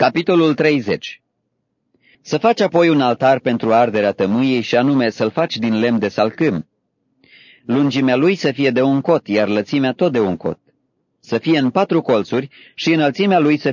Capitolul 30 Să faci apoi un altar pentru arderea tămâiei și anume să-l faci din lemn de salcâm. Lungimea lui să fie de un cot, iar lățimea tot de un cot. Să fie în patru colțuri și înălțimea lui să fie